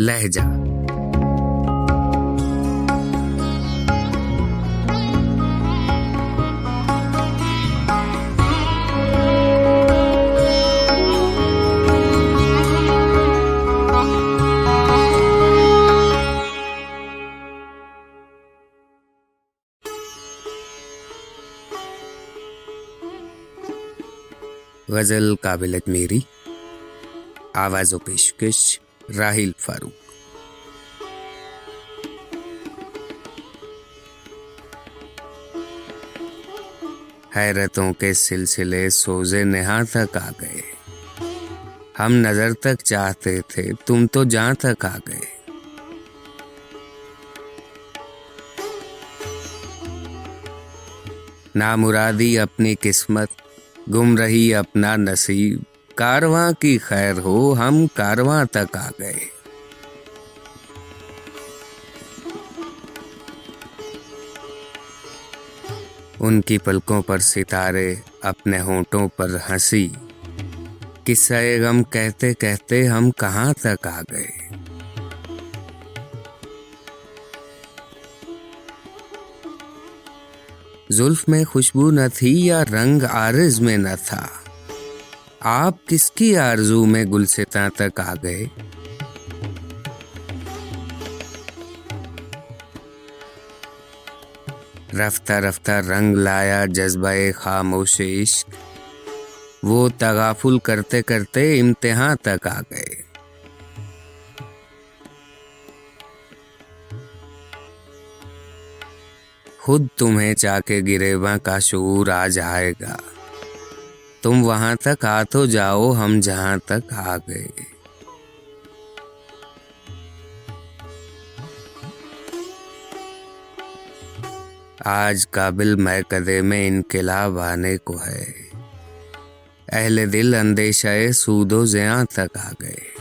لہجہ۔ غزل قابلت میری آواز و پیشکش۔ راہیل فاروق۔ حیرتوں کے سلسلے سوزے نہا تک آ گئے۔ ہم نظر تک چاہتے تھے تم تو جہاں تک آ گئے۔ نامرادی اپنی قسمت، گم رہی اپنا نصیب۔ کارواں کی خیر ہو، ہم کارواں تک آ گئے۔ ان کی پلکوں پر ستارے اپنے ہونٹوں پر ہنسی۔ قصہ غم کہتے کہتے ہم کہاں تک آ گئے؟ زلف میں خوشبو نہ تھی یا رنگ آرز میں نہ تھا۔ آپ کس کی آرزو میں گلستا تک آ گئے؟ رفتہ رفتہ رنگ لایا جذبہ خاموش عشق۔ وہ تغافل کرتے کرتے امتحان تک آ گئے۔ خود تمہیں چاہ کے گریباں کا شعور آ جائے گا۔ تم وہاں تک آ تو جاؤ، ہم جہاں تک آ گئے۔ آج قابل میکدے میں انقلاب آنے کو ہے۔ اہل دل اندیشہ سود و زیاں تک آ گئے۔